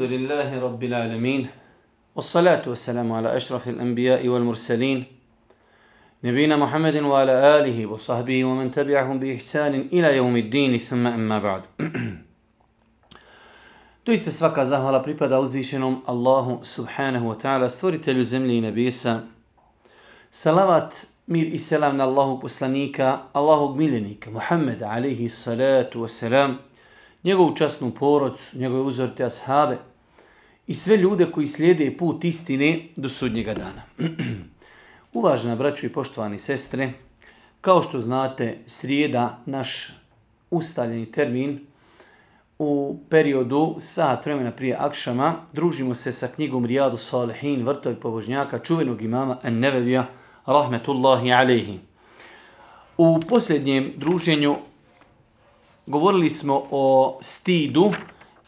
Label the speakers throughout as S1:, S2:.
S1: الحمد لله رب العالمين والصلاة والسلام على أشرف الأنبياء والمرسلين نبينا محمد وعلى آله وصحبه ومن تبعهم بإحسان إلى يوم الدين ثم أما بعد Doista svaka zahvala pripada uzvišenom Allahu subhanahu wa ta'ala, stvoritelju zemlje i nebesa. Salavat, mir i selam na Allahu poslanika, Allahog miljenika, Muhammeda alaihi salatu wa salam, njegovu časnu porodcu, njegove uzorite ashabe i sve ljude koji slijede put istine do sudnjega dana. Uvažena braćo i poštovani sestre, kao što znate, srijeda, naš ustaljeni termin, u periodu sat vremena prije Akšama družimo se sa knjigom Rijadu Salihin, vrtovi pobožnjaka, čuvenog imama Ennevevija, rahmetullahi alaihi. U posljednjem druženju govorili smo o stidu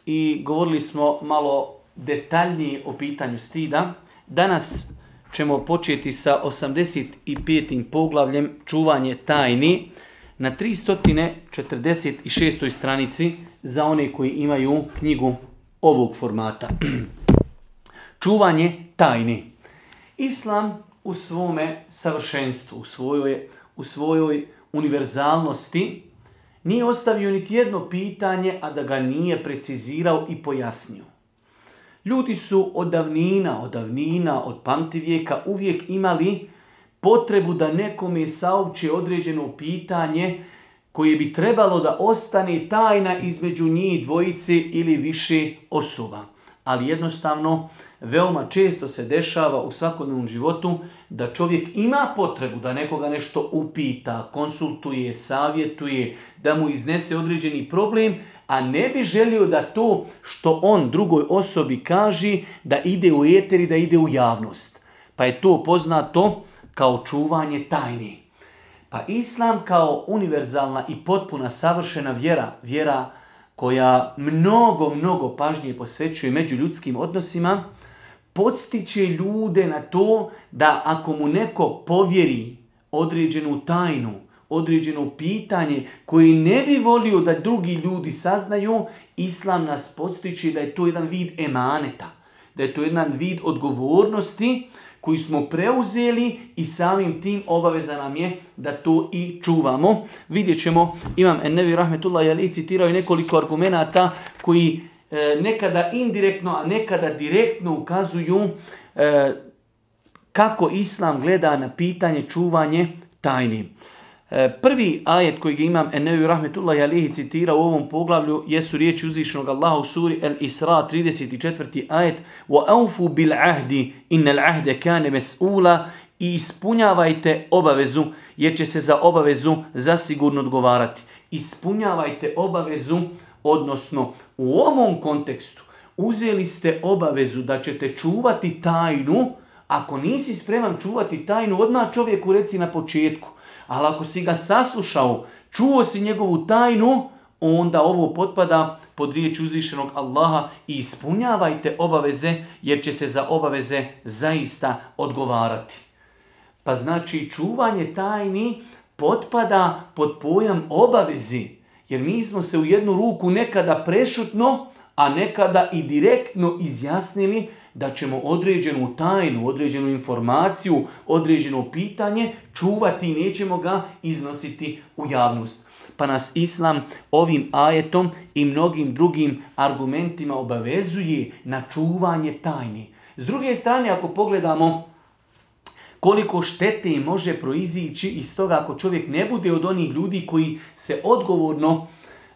S1: i govorili smo malo detaljnije o pitanju stida. Danas ćemo početi sa 85. poglavljem čuvanje tajni na 346. stranici za one koji imaju knjigu ovog formata. Čuvanje tajni. Islam u svome savršenstvu, u svojoj, u svojoj univerzalnosti nije ostavio niti jedno pitanje, a da ga nije precizirao i pojasnio. Ljudi su od davnina, od davnina, od pamtivijeka uvijek imali potrebu da nekome sauči određeno pitanje koje bi trebalo da ostane tajna između njih dvojice ili više osoba. Ali jednostavno, veoma često se dešava u svakodnevnom životu da čovjek ima potrebu da nekoga nešto upita, konsultuje, savjetuje, da mu iznese određeni problem, a ne bi želio da to što on drugoj osobi kaže da ide u eter i da ide u javnost. Pa je to poznato kao čuvanje tajni. Pa islam kao univerzalna i potpuna savršena vjera, vjera koja mnogo, mnogo pažnje posvećuje među ljudskim odnosima, podstiče ljude na to da ako mu neko povjeri određenu tajnu, određeno pitanje koje ne bi volio da drugi ljudi saznaju, islam nas podstiče da je to jedan vid emaneta, da je to jedan vid odgovornosti koji smo preuzeli i samim tim obaveza nam je da to i čuvamo. Vidjet ćemo, imam Ennevi Rahmetullah Ali citirao i nekoliko argumenata koji e, nekada indirektno, a nekada direktno ukazuju e, kako Islam gleda na pitanje čuvanje tajni. E, prvi ajet koji ga imam Ennevi Rahmetullah Alihi citira u ovom poglavlju jesu riječi uzvišenog Allaha u suri El Isra 34. ajet وَأَوْفُوا بِالْعَهْدِ إِنَّ الْعَهْدَ كَانَ مَسْئُولَ i ispunjavajte obavezu jer će se za obavezu zasigurno odgovarati. Ispunjavajte obavezu, odnosno u ovom kontekstu uzeli ste obavezu da ćete čuvati tajnu, ako nisi spreman čuvati tajnu, odmah čovjeku reci na početku. ali ako si ga saslušao, čuo si njegovu tajnu, onda ovo potpada pod riječ uzvišenog Allaha i ispunjavajte obaveze jer će se za obaveze zaista odgovarati. Pa znači čuvanje tajni potpada pod pojam obavezi. Jer mi smo se u jednu ruku nekada prešutno, a nekada i direktno izjasnili da ćemo određenu tajnu, određenu informaciju, određeno pitanje čuvati i nećemo ga iznositi u javnost. Pa nas Islam ovim ajetom i mnogim drugim argumentima obavezuje na čuvanje tajni. S druge strane, ako pogledamo koliko štete može proizići iz toga ako čovjek ne bude od onih ljudi koji se odgovorno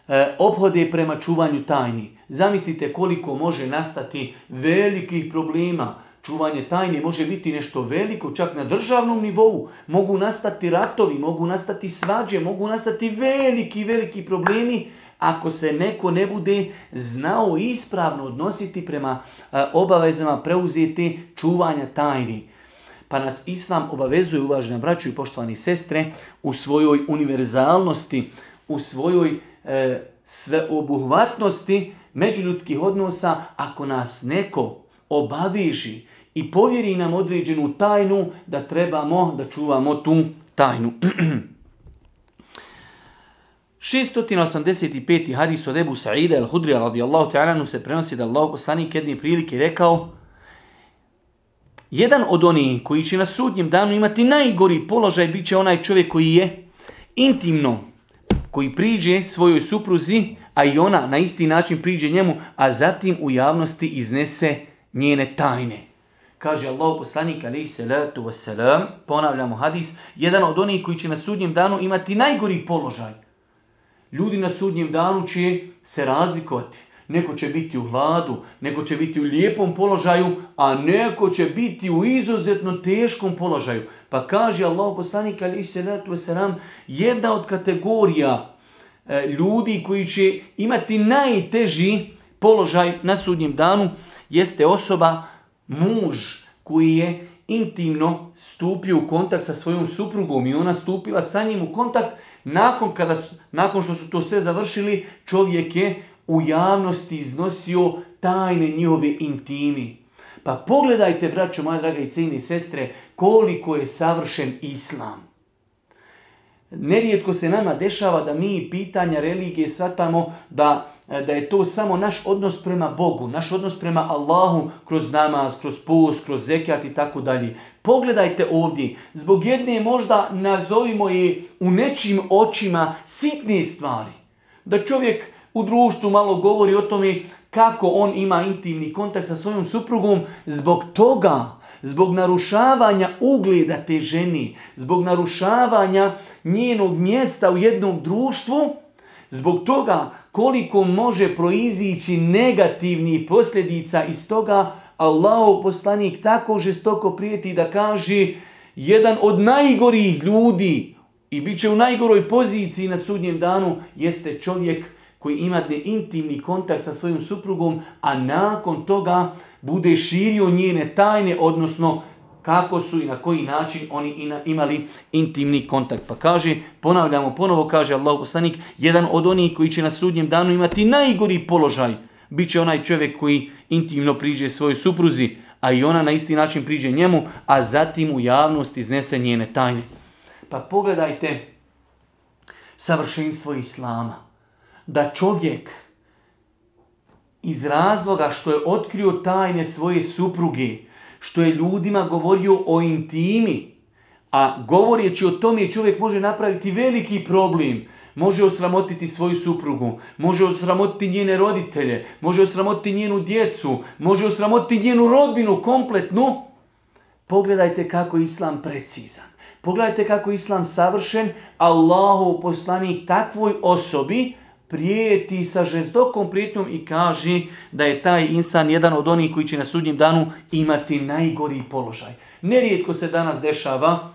S1: e, obhode prema čuvanju tajni. Zamislite koliko može nastati velikih problema. Čuvanje tajne može biti nešto veliko, čak na državnom nivou. Mogu nastati ratovi, mogu nastati svađe, mogu nastati veliki, veliki problemi ako se neko ne bude znao ispravno odnositi prema e, obavezama preuzeti čuvanja tajni. Pa nas Islam obavezuje, uvažena braću i poštovani sestre, u svojoj univerzalnosti, u svojoj e, sveobuhvatnosti međuljudskih odnosa, ako nas neko obaveži i povjeri nam određenu tajnu, da trebamo da čuvamo tu tajnu. 685. hadis od Ebu Sa'ida al-Hudrija radijallahu ta'ala se prenosi da Allah poslanik jedne prilike rekao jedan od onih koji će na sudnjem danu imati najgori položaj bit će onaj čovjek koji je intimno, koji priđe svojoj supruzi, a i ona na isti način priđe njemu, a zatim u javnosti iznese njene tajne. Kaže Allah poslanik alaihi salatu wasalam, ponavljamo hadis, jedan od onih koji će na sudnjem danu imati najgori položaj. Ljudi na sudnjem danu će se razlikovati. Neko će biti u hladu, neko će biti u lijepom položaju, a neko će biti u izuzetno teškom položaju. Pa kaže Allah poslanik ali se wasalam, jedna od kategorija e, ljudi koji će imati najteži položaj na sudnjem danu jeste osoba, muž koji je intimno stupio u kontakt sa svojom suprugom i ona stupila sa njim u kontakt nakon, kada, nakon što su to sve završili, čovjek je u javnosti iznosio tajne njihove intimi. Pa pogledajte, braćo, moja draga i cijene sestre, koliko je savršen islam. Nerijetko se nama dešava da mi pitanja religije shvatamo da, da je to samo naš odnos prema Bogu, naš odnos prema Allahu kroz namaz, kroz post, kroz zekijat i tako dalje. Pogledajte ovdje, zbog jedne možda nazovimo je u nečim očima sitne stvari. Da čovjek u društvu malo govori o tome kako on ima intimni kontakt sa svojom suprugom, zbog toga, zbog narušavanja ugleda te ženi, zbog narušavanja njenog mjesta u jednom društvu, zbog toga koliko može proizići negativni posljedica iz toga, Allahov poslanik tako žestoko prijeti da kaže jedan od najgorih ljudi i bit će u najgoroj poziciji na sudnjem danu jeste čovjek koji ima intimni kontakt sa svojim suprugom, a nakon toga bude širio njene tajne, odnosno kako su i na koji način oni imali intimni kontakt. Pa kaže, ponavljamo ponovo, kaže Allah poslanik, jedan od onih koji će na sudnjem danu imati najgori položaj, bit će onaj čovjek koji intimno priđe svojoj supruzi, a i ona na isti način priđe njemu, a zatim u javnost iznese njene tajne. Pa pogledajte savršenstvo Islama da čovjek iz razloga što je otkrio tajne svoje supruge, što je ljudima govorio o intimi, a govoreći o tome čovjek može napraviti veliki problem, može osramotiti svoju suprugu, može osramotiti njene roditelje, može osramotiti njenu djecu, može osramotiti njenu rodbinu kompletnu. Pogledajte kako je Islam precizan. Pogledajte kako je Islam savršen. Allahu poslanik takvoj osobi prijeti sa žestokom prijetnjom i kaže da je taj insan jedan od onih koji će na sudnjem danu imati najgori položaj. Nerijetko se danas dešava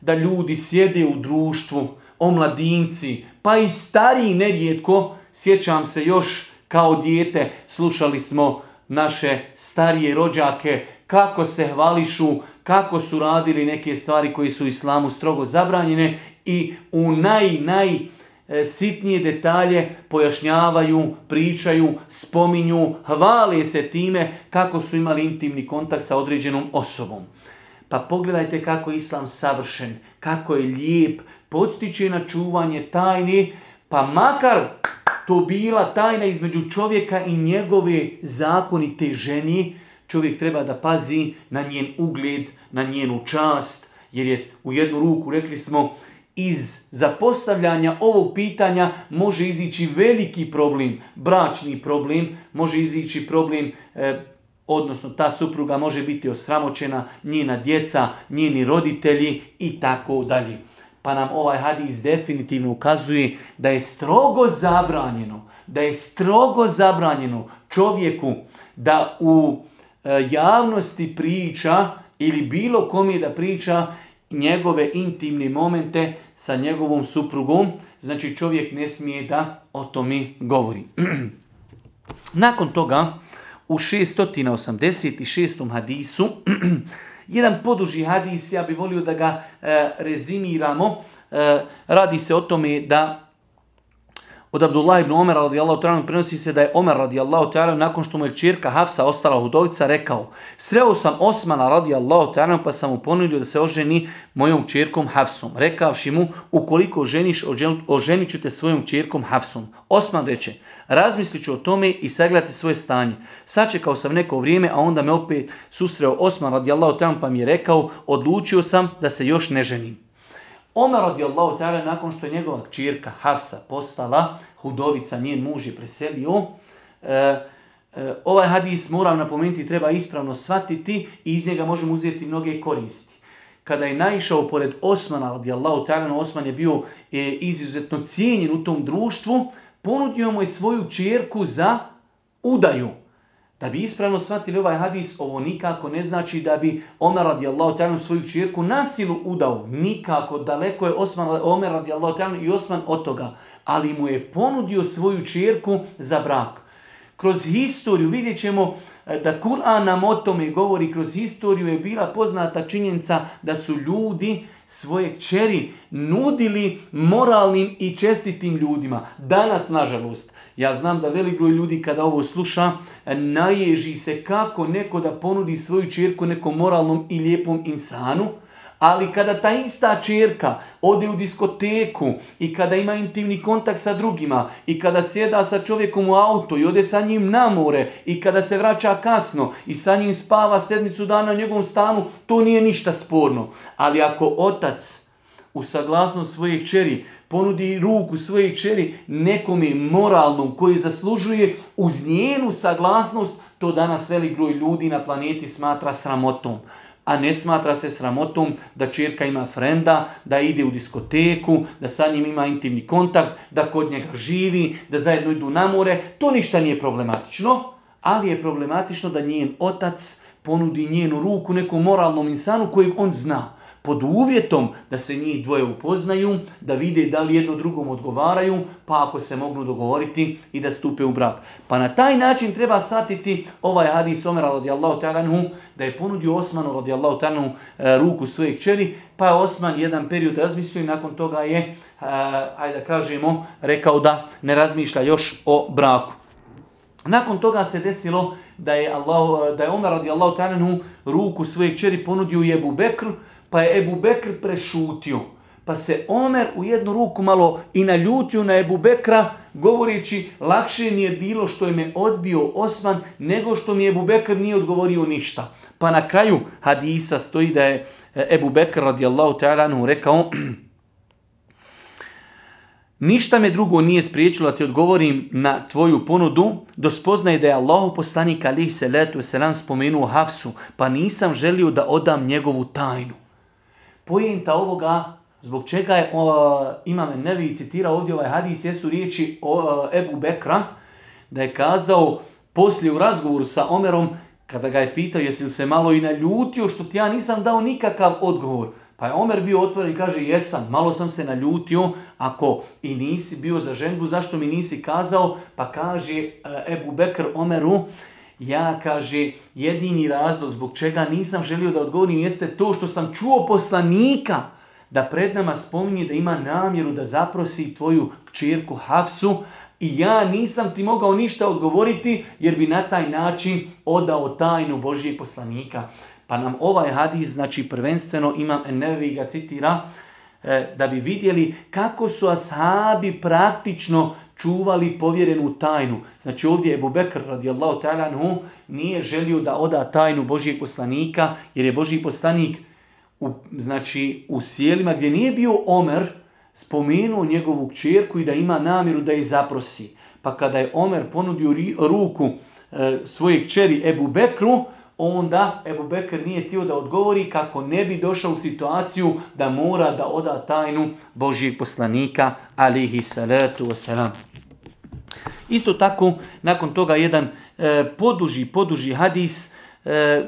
S1: da ljudi sjede u društvu, omladinci, pa i stariji nerijetko, sjećam se još kao dijete, slušali smo naše starije rođake, kako se hvališu, kako su radili neke stvari koje su islamu strogo zabranjene i u naj, naj sitnije detalje pojašnjavaju, pričaju, spominju, hvale se time kako su imali intimni kontakt sa određenom osobom. Pa pogledajte kako je islam savršen, kako je lijep, podstiče na čuvanje tajni, pa makar to bila tajna između čovjeka i njegove zakonite ženi, čovjek treba da pazi na njen ugled, na njenu čast, jer je u jednu ruku, rekli smo, iz zapostavljanja ovog pitanja može izići veliki problem, bračni problem, može izići problem, e, odnosno ta supruga može biti osramoćena, njena djeca, njeni roditelji i tako dalje. Pa nam ovaj hadis definitivno ukazuje da je strogo zabranjeno, da je strogo zabranjeno čovjeku da u e, javnosti priča ili bilo kom je da priča njegove intimne momente sa njegovom suprugom, znači čovjek ne smije da o tome govori. Nakon toga, u 686. hadisu, jedan poduži hadis, ja bih volio da ga e, rezimiramo, e, radi se o tome da Od Abdullah ibn Omer radijallahu ta'ala prenosi se da je Omer radijallahu ta'ala nakon što mu je čirka Hafsa ostala hudovica rekao Sreo sam Osmana radijallahu ta'ala pa sam mu ponudio da se oženi mojom čirkom Hafsom. Rekavši mu ukoliko ženiš oženit ću te svojom čirkom Hafsom. Osman reče razmislit ću o tome i sagledati svoje stanje. Sačekao sam neko vrijeme a onda me opet susreo Osman radijallahu ta'ala pa mi je rekao odlučio sam da se još ne ženim. Omer radijallahu ta'ala nakon što je njegova čirka Hafsa postala hudovica, njen muž je preselio, e, e, ovaj hadis moram napomenuti treba ispravno shvatiti i iz njega možemo uzeti mnoge koristi. Kada je naišao pored Osmana radijallahu ta'ala, Osman je bio e, izuzetno cijenjen u tom društvu, ponudio mu je svoju čirku za udaju. Da bi ispravno shvatili ovaj hadis, ovo nikako ne znači da bi Omer radijallahu ta'ala svoju čirku nasilu udao. Nikako, daleko je Osman, Omer radijallahu ta'ala i Osman od toga. Ali mu je ponudio svoju čirku za brak. Kroz historiju vidjet ćemo e, da Kur'an nam o tome govori, kroz historiju je bila poznata činjenica da su ljudi svoje čeri nudili moralnim i čestitim ljudima. Danas, nažalost, ja znam da velik broj ljudi kada ovo sluša, naježi se kako neko da ponudi svoju čerku nekom moralnom i lijepom insanu, ali kada ta ista čerka ode u diskoteku i kada ima intimni kontakt sa drugima i kada sjeda sa čovjekom u auto i ode sa njim na more i kada se vraća kasno i sa njim spava sedmicu dana u njegovom stanu, to nije ništa sporno. Ali ako otac u saglasnost svoje čeri ponudi ruku svoje čeri nekome moralnom koji zaslužuje uz njenu saglasnost, to danas velik broj ljudi na planeti smatra sramotom. A ne smatra se sramotom da čirka ima frenda, da ide u diskoteku, da sa njim ima intimni kontakt, da kod njega živi, da zajedno idu na more. To ništa nije problematično, ali je problematično da njen otac ponudi njenu ruku nekom moralnom insanu kojeg on zna pod uvjetom da se njih dvoje upoznaju, da vide da li jedno drugom odgovaraju, pa ako se mogu dogovoriti i da stupe u brak. Pa na taj način treba satiti ovaj hadis Omera radijallahu ta'ala da je ponudio Osmanu radijallahu ta'ala e, ruku svojeg čeri, pa je Osman jedan period razmislio i nakon toga je, e, ajde da kažemo, rekao da ne razmišlja još o braku. Nakon toga se desilo da je, Allah, da je Omer radijallahu ta'ala ruku svojeg čeri ponudio Jebu Bekru, pa je Ebu Bekr prešutio. Pa se Omer u jednu ruku malo i naljutio na Ebu Bekra, govoreći lakše mi je bilo što je me odbio Osman, nego što mi Ebu Bekr nije odgovorio ništa. Pa na kraju hadisa stoji da je Ebu Bekr radijallahu ta'ala rekao Ništa me drugo nije spriječilo da ti odgovorim na tvoju ponudu, do spoznaje da je Allahu poslanik alih salatu selam spomenuo Hafsu, pa nisam želio da odam njegovu tajnu. Pojenta ovoga, zbog čega je o, Imam Nevi citirao ovdje ovaj hadis, jesu riječi o, Ebu Bekra, da je kazao poslije u razgovoru sa Omerom, kada ga je pitao jesi li se malo i naljutio što ti ja nisam dao nikakav odgovor. Pa je Omer bio otvoren i kaže jesam, malo sam se naljutio, ako i nisi bio za ženbu, zašto mi nisi kazao? Pa kaže e, Ebu Bekr Omeru, ja, kaže, jedini razlog zbog čega nisam želio da odgovorim jeste to što sam čuo poslanika da pred nama spominje da ima namjeru da zaprosi tvoju kćerku Hafsu i ja nisam ti mogao ništa odgovoriti jer bi na taj način odao tajnu Božijeg poslanika. Pa nam ovaj hadis, znači prvenstveno imam Enevi ga citira, e, da bi vidjeli kako su ashabi praktično čuvali povjerenu tajnu. Znači ovdje je Ebu Bekr radijallahu ta'ala nije želio da oda tajnu Božijeg poslanika jer je Božji poslanik u, znači, u sjelima gdje nije bio Omer spomenuo njegovu kćerku i da ima namjeru da je zaprosi. Pa kada je Omer ponudio ruku e, svoje kćeri Ebu Bekru, onda Ebu Bekr nije htio da odgovori kako ne bi došao u situaciju da mora da oda tajnu Božijeg poslanika alihi salatu wasalam. Isto tako, nakon toga jedan e, poduži, poduži hadis, e,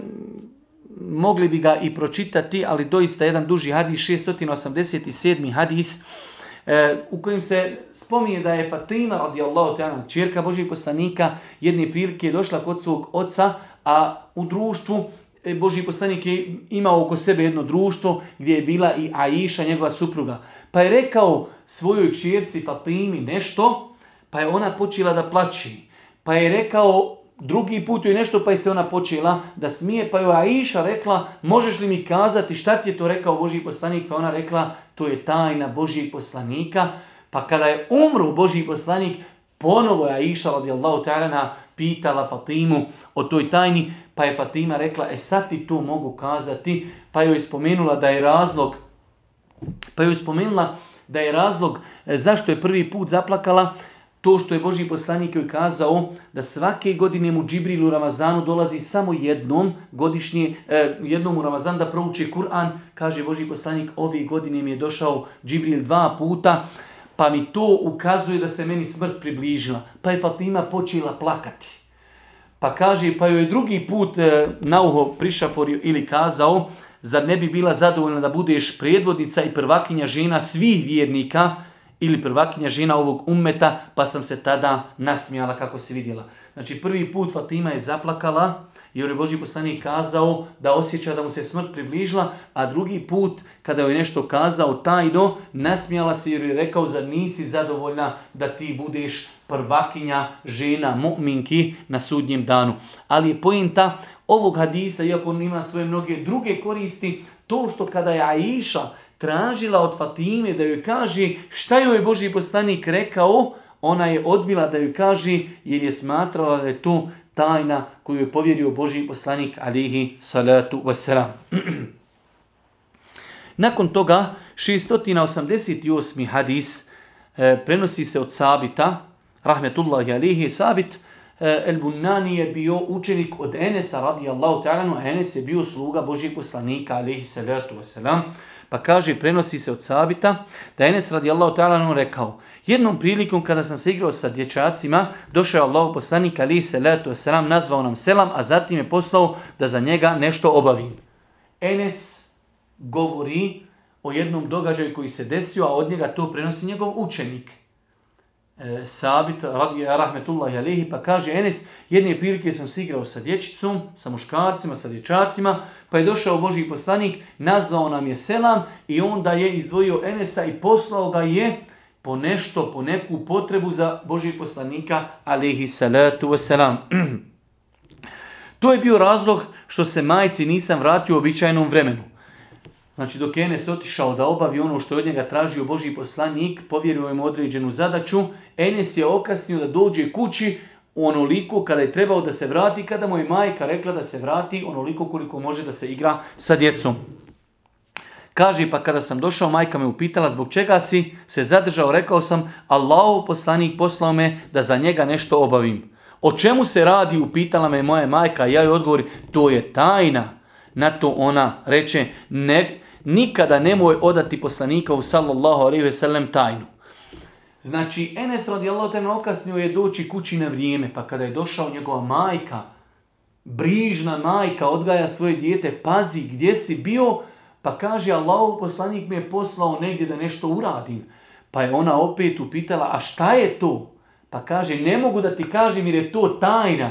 S1: mogli bi ga i pročitati, ali doista jedan duži hadis, 687. hadis, e, u kojem se spominje da je Fatima radijallahu ta'ala, čirka Božih poslanika, jedne prilike je došla kod svog oca, a u društvu e, Boži poslanik je imao oko sebe jedno društvo gdje je bila i Aisha, njegova supruga. Pa je rekao svojoj čirci Fatimi nešto, pa je ona počela da plaći. Pa je rekao drugi put je nešto pa je se ona počela da smije, pa je Aisha rekla, možeš li mi kazati šta ti je to rekao Božji poslanik, pa ona rekla, to je tajna Božjih poslanika, pa kada je umro Božji poslanik, ponovo je Aisha radijallahu ta'ala pitala Fatimu o toj tajni, pa je Fatima rekla, e sad ti to mogu kazati, pa joj spomenula da je razlog, pa joj spomenula da je razlog e, zašto je prvi put zaplakala, to što je Boži poslanik joj kazao da svake godine mu Džibril u Ramazanu dolazi samo jednom godišnje, e, jednom u Ramazan da prouči Kur'an, kaže Boži poslanik, ove godine mi je došao Džibril dva puta, pa mi to ukazuje da se meni smrt približila. Pa je Fatima počela plakati. Pa kaže, pa joj je drugi put e, na uho prišaporio ili kazao, zar ne bi bila zadovoljna da budeš predvodnica i prvakinja žena svih vjernika, ili prvakinja žena ovog ummeta, pa sam se tada nasmijala kako se vidjela. Znači prvi put Fatima je zaplakala, jer je Boži poslanik kazao da osjeća da mu se smrt približila, a drugi put kada je nešto kazao tajno, nasmijala se jer je rekao zar nisi zadovoljna da ti budeš prvakinja žena mu'minki na sudnjem danu. Ali je pojenta ovog hadisa, iako on ima svoje mnoge druge koristi, to što kada je Aisha tražila od Fatime da joj kaže šta joj je Boži poslanik rekao, ona je odbila da joj kaže jer je smatrala da je to tajna koju je povjerio Boži poslanik alihi salatu wasalam. Nakon toga 688. hadis e, prenosi se od Sabita, rahmetullahi alihi, Sabit e, El Bunani je bio učenik od Enesa radijallahu ta'ala, Enes je bio sluga Božih poslanika alihi salatu wasalam. Pa kaže, prenosi se od Sabita, da Enes radijallahu ta'ala rekao, jednom prilikom kada sam se igrao sa dječacima, došao je Allah poslanik ali se letu selam, nazvao nam selam, a zatim je poslao da za njega nešto obavim. Enes govori o jednom događaju koji se desio, a od njega to prenosi njegov učenik. E, Sabit, radi rahmetullahi alihi, pa kaže Enes, jedne prilike sam se igrao sa dječicom, sa muškarcima, sa dječacima, pa je došao Boži poslanik, nazvao nam je selam i onda je izdvojio Enesa i poslao ga je po nešto, po neku potrebu za Boži poslanika, alihi salatu wasalam. to je bio razlog što se majci nisam vratio u običajnom vremenu. Znači dok Enes otišao da obavi ono što je od njega tražio Boži poslanik, povjerio mu određenu zadaću, Enes je okasnio da dođe kući, onoliko kada je trebao da se vrati, kada mu je majka rekla da se vrati onoliko koliko može da se igra sa djecom. Kaže pa kada sam došao, majka me upitala zbog čega si se zadržao, rekao sam Allahu poslanik poslao me da za njega nešto obavim. O čemu se radi, upitala me moja majka, ja joj odgovori, to je tajna. Na to ona reče, ne, nikada nemoj odati poslanika u sallallahu alaihi sellem tajnu. Znači, Enes radijallahu ta'ala okasnio je doći kući na vrijeme, pa kada je došao njegova majka, brižna majka, odgaja svoje dijete, pazi gdje si bio, pa kaže Allahu poslanik mi je poslao negdje da nešto uradim. Pa je ona opet upitala, a šta je to? Pa kaže, ne mogu da ti kažem jer je to tajna.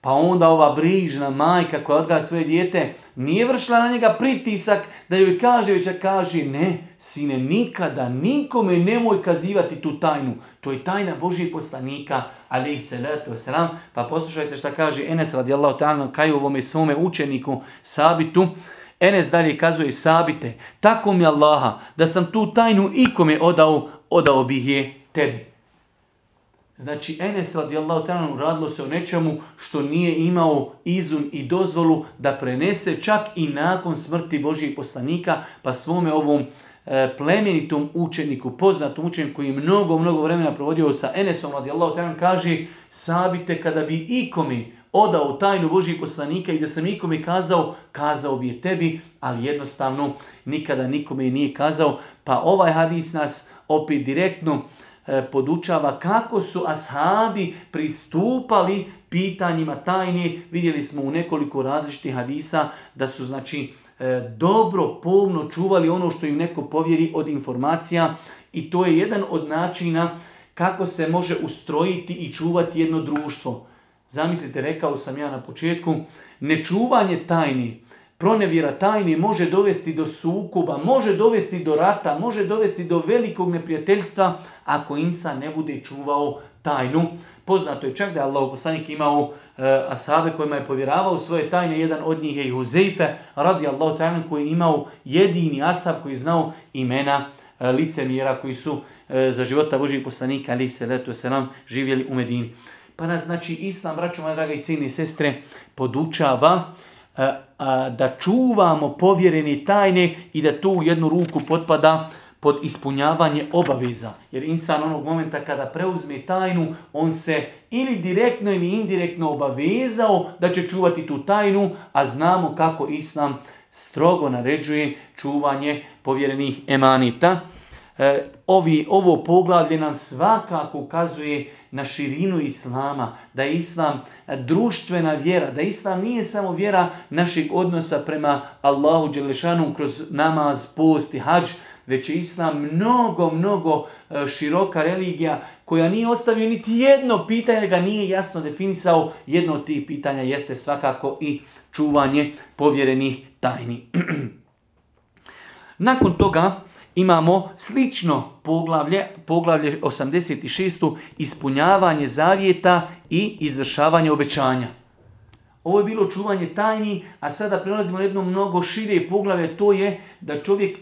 S1: Pa onda ova brižna majka koja odgaja svoje dijete nije vršila na njega pritisak da joj kaže, već kaže, ne, sine, nikada nikome nemoj kazivati tu tajnu. To je tajna Božijeg poslanika, ali salatu wasalam. Pa poslušajte šta kaže Enes radijallahu ta'ala kaj ovome svome učeniku Sabitu. Enes dalje kazuje Sabite, tako mi Allaha, da sam tu tajnu ikome odao, odao bih je tebi. Znači, Enes radijallahu ta'ala radilo se o nečemu što nije imao izun i dozvolu da prenese čak i nakon smrti Božijeg poslanika, pa svome ovom e, plemenitom učeniku, poznatom učeniku koji je mnogo, mnogo vremena provodio sa Enesom radijallahu ta'ala kaže, sabite kada bi ikomi odao tajnu Božijeg poslanika i da sam ikome kazao, kazao bi je tebi, ali jednostavno nikada nikome nije kazao. Pa ovaj hadis nas opet direktno E, podučava kako su ashabi pristupali pitanjima tajni. Vidjeli smo u nekoliko različitih hadisa da su znači e, dobro, pomno čuvali ono što im neko povjeri od informacija i to je jedan od načina kako se može ustrojiti i čuvati jedno društvo. Zamislite, rekao sam ja na početku, nečuvanje tajni, pronevjera tajni može dovesti do sukoba, može dovesti do rata, može dovesti do velikog neprijateljstva, ako insan ne bude čuvao tajnu. Poznato je čak da je Allah poslanik imao uh, asabe kojima je povjeravao svoje tajne. Jedan od njih je i Huzeife, radi Allah tajnu koji je imao jedini asab koji je znao imena uh, licemjera koji su uh, za života Božih poslanika, ali se letu se nam živjeli u Medini. Pa nas, znači, Islam, braćo moja draga i sestre, podučava a, a, da čuvamo povjereni tajne i da tu u jednu ruku potpada pod ispunjavanje obaveza. Jer insan onog momenta kada preuzme tajnu, on se ili direktno ili indirektno obavezao da će čuvati tu tajnu, a znamo kako Islam strogo naređuje čuvanje povjerenih emanita. E, ovi, ovo poglavlje nam svakako ukazuje na širinu Islama, da je Islam društvena vjera, da Islam nije samo vjera našeg odnosa prema Allahu Đelešanu kroz namaz, post i hađ, već je Islam mnogo, mnogo e, široka religija koja nije ostavio niti jedno pitanje, ga nije jasno definisao. Jedno od tih pitanja jeste svakako i čuvanje povjerenih tajni. Nakon toga imamo slično poglavlje, poglavlje 86. ispunjavanje zavjeta i izvršavanje obećanja. Ovo je bilo čuvanje tajni, a sada prelazimo jedno mnogo šire poglavlje, to je da čovjek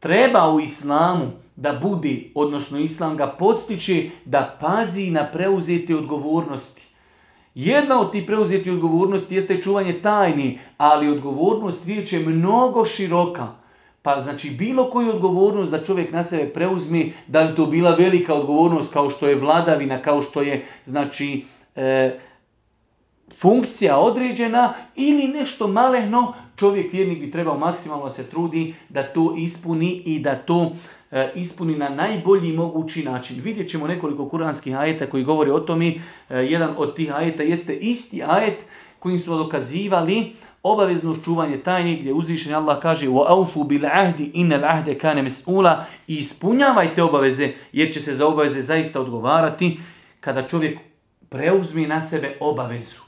S1: treba u islamu da budi, odnosno islam ga podstiče da pazi na preuzete odgovornosti. Jedna od tih preuzeti odgovornosti jeste čuvanje tajni, ali odgovornost riječ je mnogo široka. Pa znači bilo koju odgovornost da čovjek na sebe preuzme, da li to bila velika odgovornost kao što je vladavina, kao što je znači e, funkcija određena ili nešto malehno, čovjek vjernik bi trebao maksimalno se trudi da to ispuni i da to e, ispuni na najbolji mogući način. Vidjet ćemo nekoliko kuranskih ajeta koji govori o tome. E, jedan od tih ajeta jeste isti ajet kojim smo dokazivali obavezno čuvanje tajni gdje uzvišen Allah kaže bil ahdi innal ahde kana mas'ula i ispunjavajte obaveze jer će se za obaveze zaista odgovarati kada čovjek preuzme na sebe obavezu.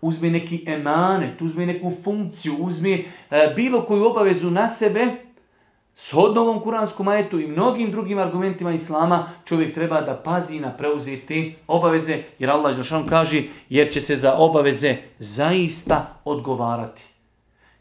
S1: Uzme neki emanet, uzme neku funkciju, uzme e, bilo koju obavezu na sebe, s odnovom kuranskom ajetu i mnogim drugim argumentima Islama, čovjek treba da pazi na preuzete obaveze, jer Allah Žešan kaže, jer će se za obaveze zaista odgovarati.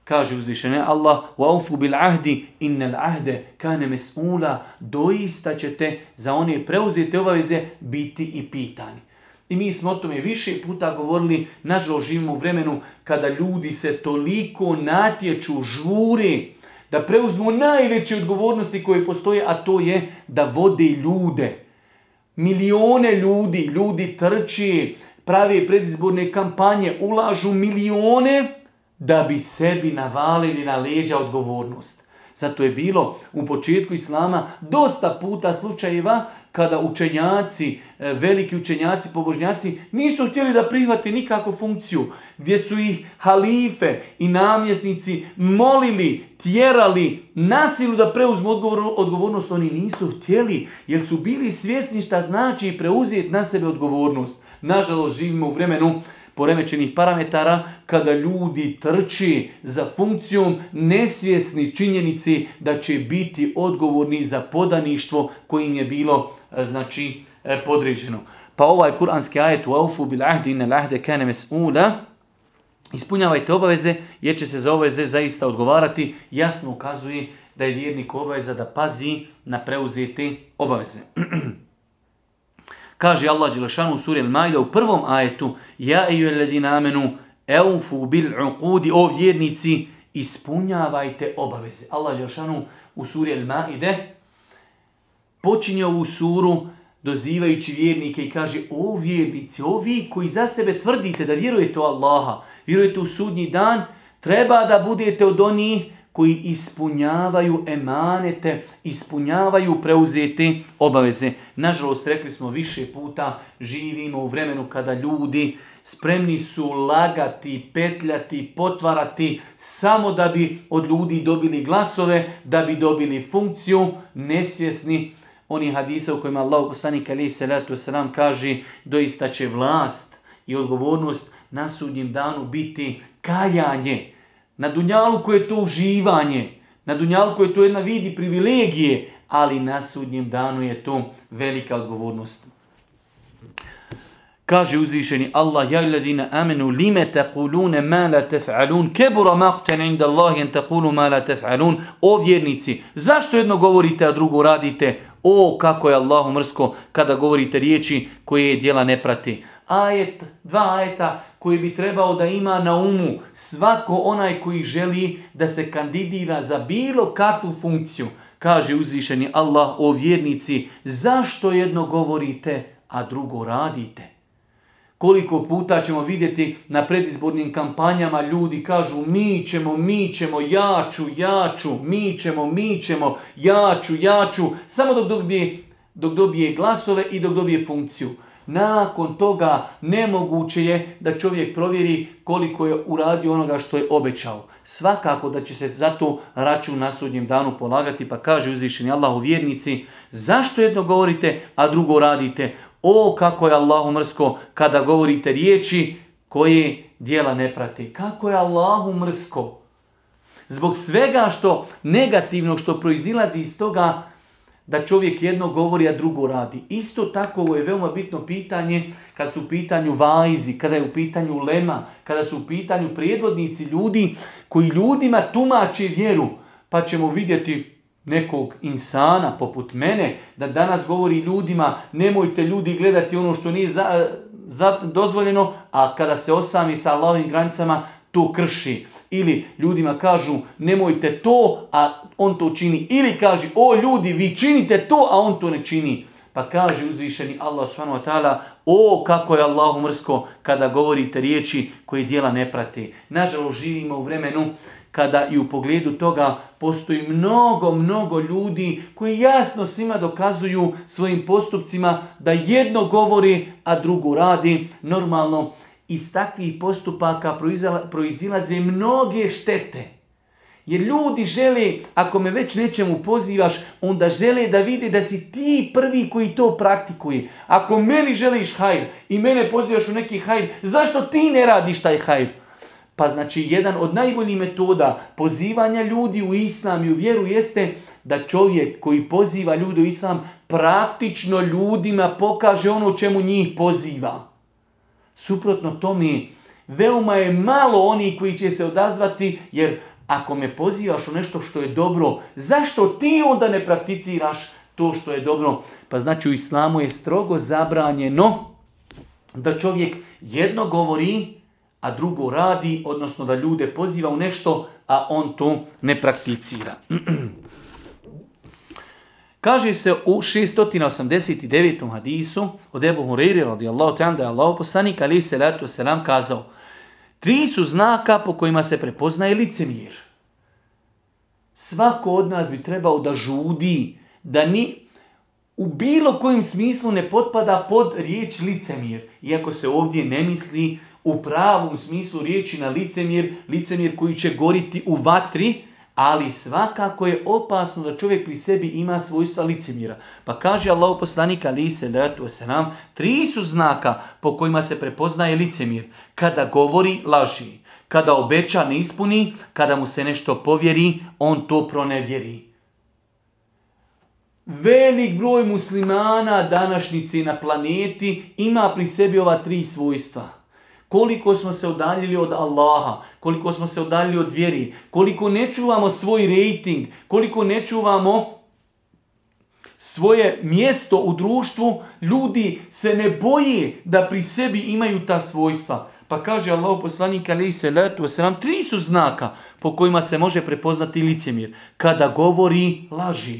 S1: Kaže uzvišene Allah, وَاُفُوا بِالْعَهْدِ إِنَّ الْعَهْدَ كَانَ مَسْئُولَ Doista ćete za one preuzete obaveze biti i pitani. I mi smo o tome više puta govorili, nažalost živimo u vremenu kada ljudi se toliko natječu, žure, da preuzmu najveće odgovornosti koje postoje, a to je da vode ljude. Milione ljudi, ljudi trči, prave predizborne kampanje, ulažu milione da bi sebi navalili na leđa odgovornost. Zato je bilo u početku Islama dosta puta slučajeva kada učenjaci, e, veliki učenjaci, pobožnjaci nisu htjeli da prihvati nikakvu funkciju, gdje su ih halife i namjesnici molili, tjerali, nasilu da preuzmu odgovornost, oni nisu htjeli, jer su bili svjesni šta znači preuzeti na sebe odgovornost. Nažalost, živimo u vremenu poremećenih parametara kada ljudi trči za funkcijom nesvjesni činjenici da će biti odgovorni za podaništvo kojim je bilo znači e, podređeno. Pa ovaj kuranski ajet u aufu bil ahdi inna lahde kane mes'ula ispunjavajte obaveze jer će se za obaveze zaista odgovarati jasno ukazuje da je vjernik obaveza da pazi na preuzete obaveze. Kaže Allah Đelešanu u suri Al-Majda u prvom ajetu Ja eju ledina amenu eufu bil uqudi o vjernici ispunjavajte obaveze. Allah Đelešanu u suri Al-Majde počinje ovu suru dozivajući vjernike i kaže o vjernici, o vi koji za sebe tvrdite da vjerujete u Allaha, vjerujete u sudnji dan, treba da budete od onih koji ispunjavaju emanete, ispunjavaju preuzete obaveze. Nažalost, rekli smo više puta, živimo u vremenu kada ljudi spremni su lagati, petljati, potvarati samo da bi od ljudi dobili glasove, da bi dobili funkciju, nesvjesni oni hadisa u kojima Allah poslanik alaihi salatu wasalam kaže doista će vlast i odgovornost na sudnjem danu biti kajanje, Na dunjalku je to uživanje, na dunjalku je to jedna vidi privilegije, ali na sudnjem danu je to velika odgovornost. Kaže uzvišeni Allah, ja ladina amenu, lime taqulune ma la tef'alun, kebura maqten inda Allahi en taqulu ma la tef'alun. O vjernici, zašto jedno govorite, a drugo radite? O, kako je Allahu mrsko kada govorite riječi koje djela ne prati. Ajet, dva ajeta koji bi trebao da ima na umu svako onaj koji želi da se kandidira za bilo kakvu funkciju. Kaže uzvišeni Allah o vjernici, zašto jedno govorite, a drugo radite? Koliko puta ćemo vidjeti na predizbornim kampanjama ljudi kažu mi ćemo, mi ćemo, ja ću, ja ću, mi ćemo, mi ćemo, ja ću, ja ću, samo dok dobije, dok dobije glasove i dok dobije funkciju. Nakon toga nemoguće je da čovjek provjeri koliko je uradio onoga što je obećao. Svakako da će se zato račun na sudnjem danu polagati, pa kaže uzvišeni Allah u vjernici, zašto jedno govorite, a drugo radite? O, kako je Allahu mrsko kada govorite riječi koje dijela ne prati. Kako je Allahu mrsko? Zbog svega što negativnog što proizilazi iz toga da čovjek jedno govori, a drugo radi. Isto tako je veoma bitno pitanje kad su u pitanju vajzi, kada je u pitanju lema, kada su u pitanju prijedvodnici ljudi koji ljudima tumače vjeru. Pa ćemo vidjeti nekog insana poput mene da danas govori ljudima nemojte ljudi gledati ono što nije za, za, dozvoljeno, a kada se osami sa Allahovim granicama to krši. Ili ljudima kažu nemojte to, a on to čini. Ili kaže o ljudi vi činite to, a on to ne čini. Pa kaže uzvišeni Allah ta'ala o kako je Allahu mrsko kada govorite riječi koje dijela ne prati. Nažalost živimo u vremenu kada i u pogledu toga postoji mnogo, mnogo ljudi koji jasno svima dokazuju svojim postupcima da jedno govori, a drugo radi. Normalno, iz takvih postupaka proizilaze mnoge štete. Jer ljudi žele, ako me već nečemu pozivaš, onda žele da vidi da si ti prvi koji to praktikuje. Ako meni želiš hajr i mene pozivaš u neki hajr, zašto ti ne radiš taj hajr? Pa znači jedan od najboljih metoda pozivanja ljudi u islam i u vjeru jeste da čovjek koji poziva ljudi u islam praktično ljudima pokaže ono čemu njih poziva. Suprotno tome, veoma je malo oni koji će se odazvati jer ako me pozivaš u nešto što je dobro, zašto ti onda ne prakticiraš to što je dobro? Pa znači u islamu je strogo zabranjeno da čovjek jedno govori, a drugo radi, odnosno da ljude poziva u nešto, a on to ne prakticira. Kaže se u 689. hadisu od Ebu Hureyri radijallahu ta'ala da je Allah poslanik ali se letu selam kazao Tri su znaka po kojima se prepoznaje licemir. Svako od nas bi trebao da žudi, da ni u bilo kojem smislu ne potpada pod riječ licemir. Iako se ovdje ne misli u pravom smislu riječi na licemir, licemir koji će goriti u vatri, ali svakako je opasno da čovjek pri sebi ima svojstva licemira. Pa kaže Allah poslanik ali se letu nam, tri su znaka po kojima se prepoznaje licemir. Kada govori, laži. Kada obeća, ne ispuni. Kada mu se nešto povjeri, on to pronevjeri. Velik broj muslimana današnjici na planeti ima pri sebi ova tri svojstva koliko smo se udaljili od Allaha, koliko smo se udaljili od vjeri, koliko ne čuvamo svoj rating, koliko ne čuvamo svoje mjesto u društvu, ljudi se ne boje da pri sebi imaju ta svojstva. Pa kaže Allah poslanik alaihi salatu wasalam, tri su znaka po kojima se može prepoznati licemir. Kada govori, laži.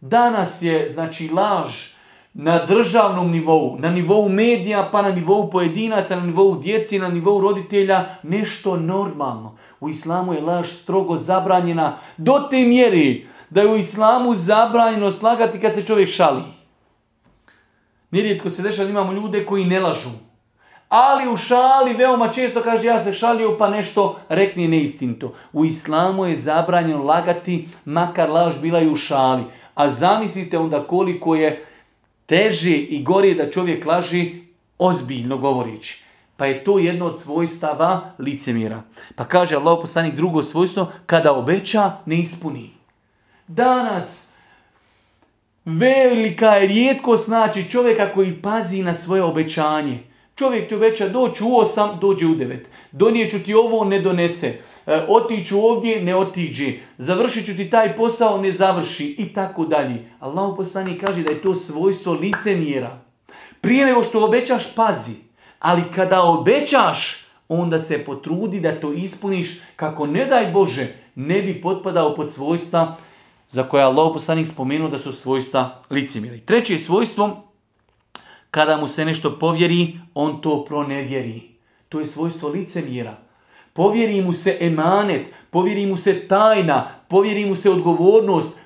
S1: Danas je, znači, laž, na državnom nivou, na nivou medija, pa na nivou pojedinaca, na nivou djeci, na nivou roditelja, nešto normalno. U islamu je laž strogo zabranjena do te mjeri da je u islamu zabranjeno slagati kad se čovjek šali. Nerijetko se dešava da imamo ljude koji ne lažu. Ali u šali veoma često kaže ja se šalio pa nešto rekni neistinto. U islamu je zabranjeno lagati makar laž bila i u šali. A zamislite onda koliko je teže i gorije da čovjek laži ozbiljno govorići. Pa je to jedno od svojstava licemira. Pa kaže Allah poslanik drugo svojstvo, kada obeća, ne ispuni. Danas Velika je rijetkost znači čovjeka koji pazi na svoje obećanje. Čovjek ti obeća doći u osam, dođe u devet. Donijet ti ovo, ne donese. E, otiću ovdje, ne otiđe. Završit ću ti taj posao, ne završi. I tako dalje. Allah poslani kaže da je to svojstvo licemjera. Prije nego što obećaš, pazi. Ali kada obećaš, onda se potrudi da to ispuniš kako ne daj Bože ne bi potpadao pod svojstva za koje Allah poslanik spomenuo da su svojstva licemjera. Treće svojstvo, kada mu se nešto povjeri, on to pronevjeri. To je svojstvo licemjera. Povjeri mu se emanet, povjeri mu se tajna, povjeri mu se odgovornost,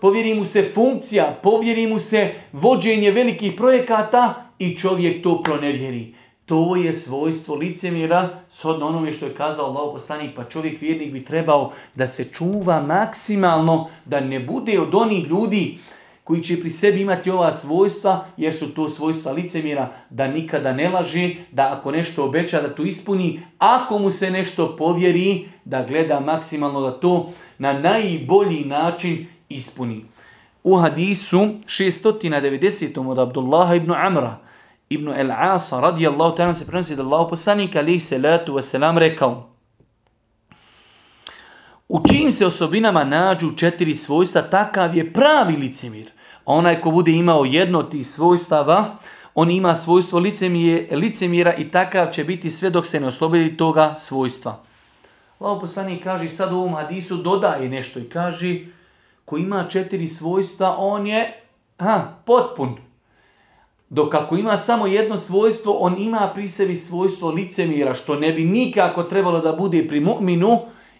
S1: povjeri mu se funkcija, povjeri mu se vođenje velikih projekata i čovjek to pronevjeri. To je svojstvo licemjera, shodno onome što je kazao Allah poslanik, pa čovjek vjernik bi trebao da se čuva maksimalno, da ne bude od onih ljudi koji će pri sebi imati ova svojstva, jer su to svojstva licemjera, da nikada ne laže, da ako nešto obeća da to ispuni, ako mu se nešto povjeri, da gleda maksimalno da to na najbolji način ispuni. U hadisu 690. od Abdullaha ibn Amra, ibn El-Asa radijallahu ta'ala se prenosi da Allah poslanik alaihi salatu wasalam rekao U čim se osobinama nađu četiri svojstva, takav je pravi licemir. Onaj ko bude imao jedno od tih svojstava, on ima svojstvo licemira i takav će biti sve dok se ne oslobodi toga svojstva. Allah poslanik kaže sad u ovom hadisu dodaje nešto i kaže ko ima četiri svojstva, on je ha, potpun. Dok ako ima samo jedno svojstvo, on ima pri sebi svojstvo licemira, što ne bi nikako trebalo da bude pri mu'minu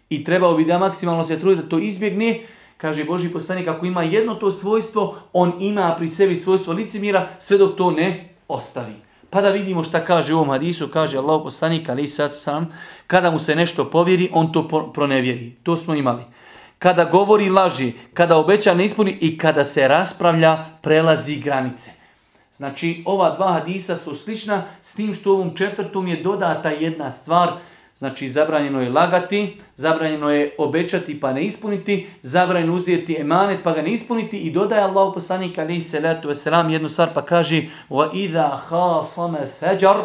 S1: i trebao bi da maksimalno se trudi da to izbjegne, kaže Boži poslanik, ako ima jedno to svojstvo, on ima pri sebi svojstvo licemira, sve dok to ne ostavi. Pa da vidimo šta kaže u ovom hadisu, kaže Allah poslanik, ali sad sam, kada mu se nešto povjeri, on to pronevjeri. To smo imali. Kada govori laži, kada obeća ne ispuni i kada se raspravlja, prelazi granice. Znači, ova dva hadisa su slična s tim što u ovom četvrtom je dodata jedna stvar. Znači, zabranjeno je lagati, zabranjeno je obećati pa ne ispuniti, zabranjeno uzeti emanet pa ga ne ispuniti i dodaje Allah poslanik alaihi salatu wasalam jednu stvar pa kaže وَإِذَا خَاصَمَ فَجَرْ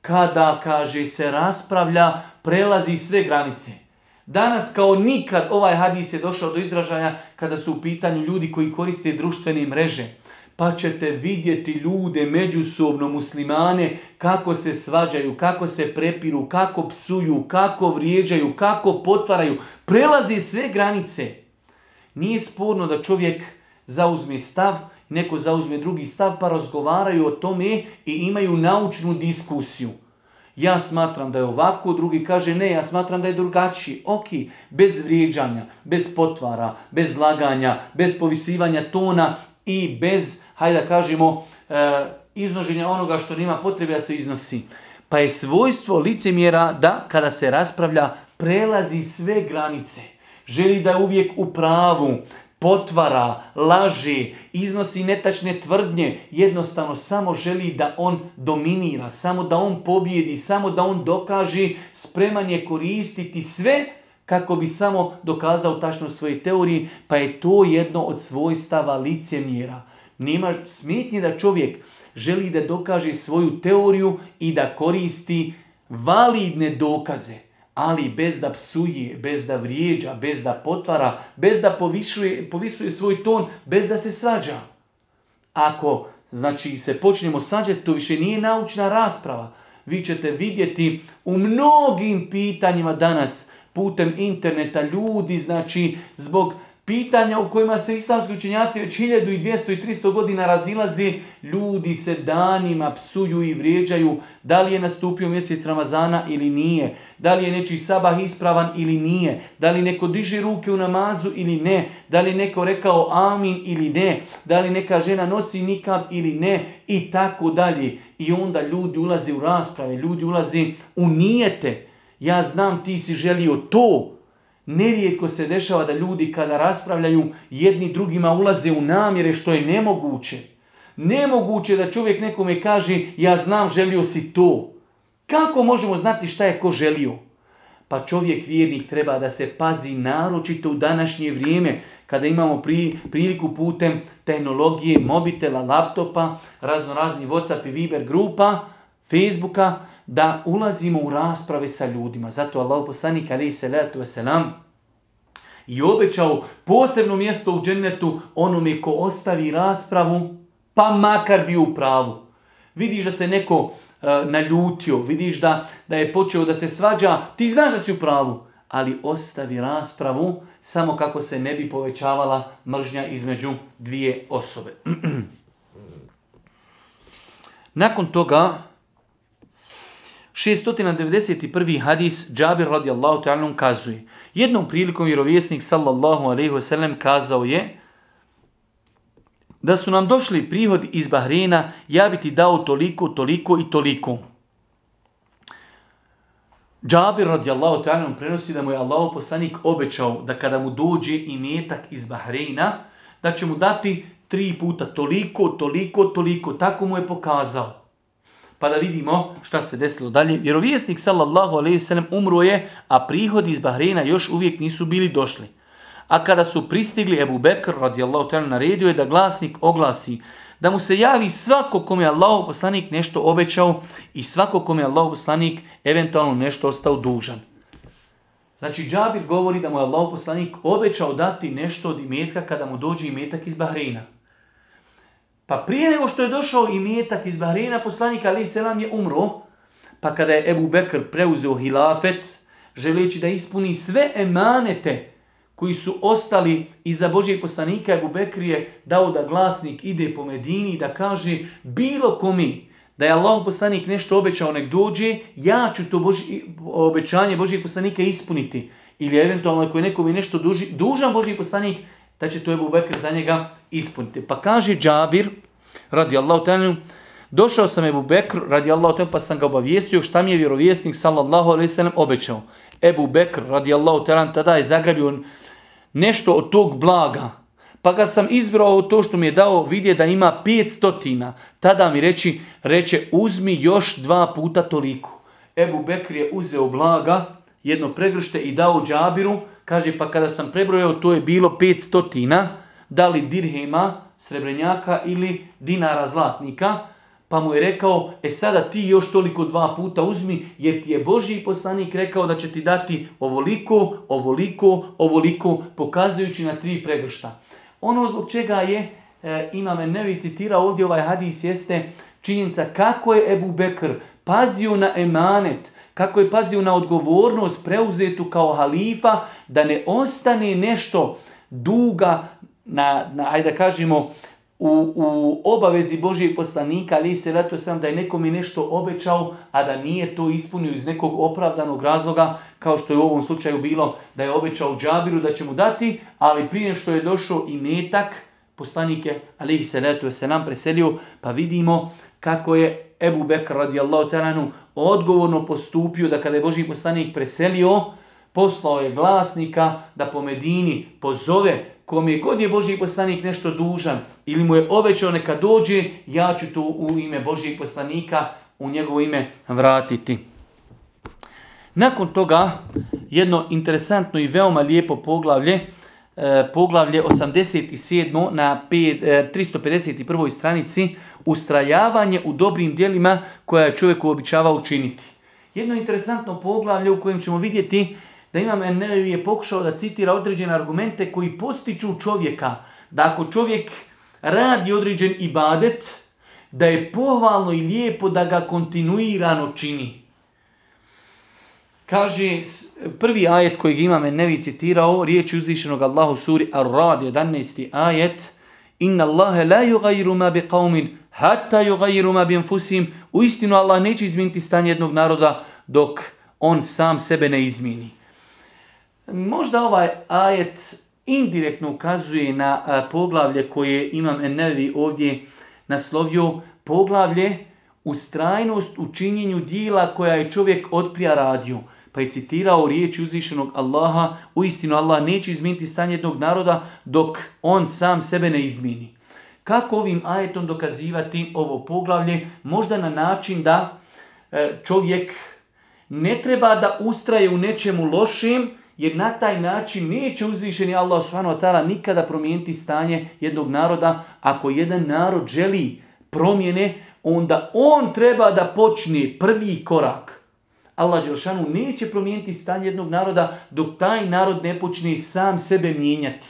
S1: Kada, kaže, se raspravlja, prelazi sve granice. Danas kao nikad ovaj hadis je došao do izražaja kada su u pitanju ljudi koji koriste društvene mreže pa ćete vidjeti ljude međusobno muslimane kako se svađaju, kako se prepiru, kako psuju, kako vrijeđaju, kako potvaraju. Prelazi sve granice. Nije sporno da čovjek zauzme stav, neko zauzme drugi stav, pa razgovaraju o tome i imaju naučnu diskusiju. Ja smatram da je ovako, drugi kaže ne, ja smatram da je drugačiji. Ok, bez vrijeđanja, bez potvara, bez laganja, bez povisivanja tona i bez hajde da kažemo, e, iznoženja onoga što nema potrebe da se iznosi. Pa je svojstvo licemjera da kada se raspravlja prelazi sve granice. Želi da je uvijek u pravu, potvara, laži, iznosi netačne tvrdnje, jednostavno samo želi da on dominira, samo da on pobjedi, samo da on dokaže, spreman je koristiti sve kako bi samo dokazao tačno svoje teorije, pa je to jedno od svojstava licemjera. Nema smetnje da čovjek želi da dokaže svoju teoriju i da koristi validne dokaze, ali bez da psuje, bez da vrijeđa, bez da potvara, bez da povisuje, povisuje svoj ton, bez da se svađa. Ako znači, se počnemo svađati, to više nije naučna rasprava. Vi ćete vidjeti u mnogim pitanjima danas putem interneta ljudi, znači zbog pitanja u kojima se islamski učenjaci već 1200 i 300 godina razilaze, ljudi se danima psuju i vrijeđaju da li je nastupio mjesec Ramazana ili nije, da li je nečiji sabah ispravan ili nije, da li neko diže ruke u namazu ili ne, da li neko rekao amin ili ne, da li neka žena nosi nikab ili ne i tako dalje. I onda ljudi ulaze u rasprave, ljudi ulaze u nijete. Ja znam ti si želio to, Nerijetko se dešava da ljudi kada raspravljaju jedni drugima ulaze u namjere što je nemoguće. Nemoguće da čovjek nekome kaže ja znam želio si to. Kako možemo znati šta je ko želio? Pa čovjek vjernik treba da se pazi naročito u današnje vrijeme kada imamo pri, priliku putem tehnologije, mobitela, laptopa, razno razni Whatsapp i Viber grupa, Facebooka, da ulazimo u rasprave sa ljudima. Zato Allah poslanik alaihi salatu wasalam i obećao posebno mjesto u džennetu onome ko ostavi raspravu, pa makar bi u pravu. Vidiš da se neko e, naljutio, vidiš da, da je počeo da se svađa, ti znaš da si u pravu, ali ostavi raspravu samo kako se ne bi povećavala mržnja između dvije osobe. Nakon toga, 691. hadis Džabir radijallahu ta'ala kazuje. Jednom prilikom vjerovjesnik sallallahu alaihi wasallam kazao je da su nam došli prihodi iz Bahrena, ja bi ti dao toliko, toliko i toliko. Džabir radijallahu ta'ala prenosi da mu je Allah poslanik obećao da kada mu dođe i metak iz Bahreina, da će mu dati tri puta toliko, toliko, toliko. Tako mu je pokazao. Pa da vidimo šta se desilo dalje. Vjerovijesnik sallallahu alaihi sallam umro je, a prihodi iz Bahreina još uvijek nisu bili došli. A kada su pristigli Ebu Bekr radijallahu ta'ala naredio je da glasnik oglasi da mu se javi svako kome je Allah poslanik nešto obećao i svako kome je Allah poslanik eventualno nešto ostao dužan. Znači Džabir govori da mu je Allah poslanik obećao dati nešto od imetka kada mu dođe imetak iz Bahreina. Pa prije nego što je došao imetak iz Bahreina, poslanik Ali Selam je umro. Pa kada je Ebu Bekr preuzeo hilafet, želeći da ispuni sve emanete koji su ostali iza Božijeg poslanika, Ebu Bekr je dao da glasnik ide po Medini da kaže bilo komi da je Allah poslanik nešto obećao nek dođe, ja ću to Boži, obećanje Božijeg poslanika ispuniti. Ili eventualno ako je nekom nešto duži, dužan Božji poslanik, da će to Ebu Bekr za njega ispuniti. Pa kaže Džabir, radi Allahu ta'ala, došao sam Ebu Bekr, radi Allahu ta'ala, pa sam ga obavijestio šta mi je vjerovjesnik, sallallahu alaihi sallam, obećao. Ebu Bekr, radi Allahu ta'ala, tada je zagrabio nešto od tog blaga. Pa ga sam izbrao to što mi je dao vidje da ima 500. Tada mi reći, reče uzmi još dva puta toliko. Ebu Bekr je uzeo blaga, jedno pregršte i dao džabiru. Kaže pa kada sam prebrojao to je bilo 500. Da li dirhema, srebrenjaka ili dinara zlatnika. Pa mu je rekao, e sada ti još toliko dva puta uzmi, jer ti je Božji poslanik rekao da će ti dati ovoliko, ovoliko, ovoliko, pokazujući na tri pregršta. Ono zbog čega je, e, imam Nevi citirao ovdje ovaj hadis, jeste činjenica kako je Ebu Bekr pazio na emanet, kako je pazio na odgovornost preuzetu kao halifa, da ne ostane nešto duga, na, na ajde da kažemo, u, u obavezi Božijeg poslanika, ali se vratio sam da je nekom nešto obećao, a da nije to ispunio iz nekog opravdanog razloga, kao što je u ovom slučaju bilo da je obećao Džabiru da će mu dati, ali prije što je došao i metak, poslanike, ali se vratio se nam preselio, pa vidimo kako je Ebu Bekr radijallahu taranu odgovorno postupio da kada je Božji poslanik preselio, poslao je glasnika da po Medini pozove kom god je Božji poslanik nešto dužan ili mu je obećao neka dođe, ja ću to u ime Božjeg poslanika u njegovo ime vratiti. Nakon toga jedno interesantno i veoma lijepo poglavlje, poglavlje 87. na 351. E, stranici, ustrajavanje u dobrim dijelima koja je čovjek uobičavao učiniti. Jedno interesantno poglavlje u kojem ćemo vidjeti da Imam Ennevi je pokušao da citira određene argumente koji postiču čovjeka. Da ako čovjek radi određen ibadet, da je pohvalno i lijepo da ga kontinuirano čini. Kaže, prvi ajet kojeg imam Ennevi citirao, riječ uzvišenog Allahu suri Ar-Rad, 11. ajet, Inna Allahe la yugayru ma bi qawmin, hatta yugayru ma bi anfusim. U istinu Allah neće izmijeniti stanje jednog naroda dok on sam sebe ne izmijeni. Možda ovaj ajet indirektno ukazuje na poglavlje koje imam Ennevi ovdje naslovio, poglavlje ustrajnost u činjenju dijela koja je čovjek otprija radio. Pa je citirao riječi uzvišenog Allaha, u istinu Allah neće izmijeniti stanje jednog naroda dok on sam sebe ne izmijeni. Kako ovim ajetom dokazivati ovo poglavlje? Možda na način da e, čovjek ne treba da ustraje u nečemu lošim, Jer na taj način neće uzvišeni Allah subhanahu nikada promijeniti stanje jednog naroda. Ako jedan narod želi promjene, onda on treba da počne prvi korak. Allah Đelšanu neće promijeniti stanje jednog naroda dok taj narod ne počne sam sebe mijenjati.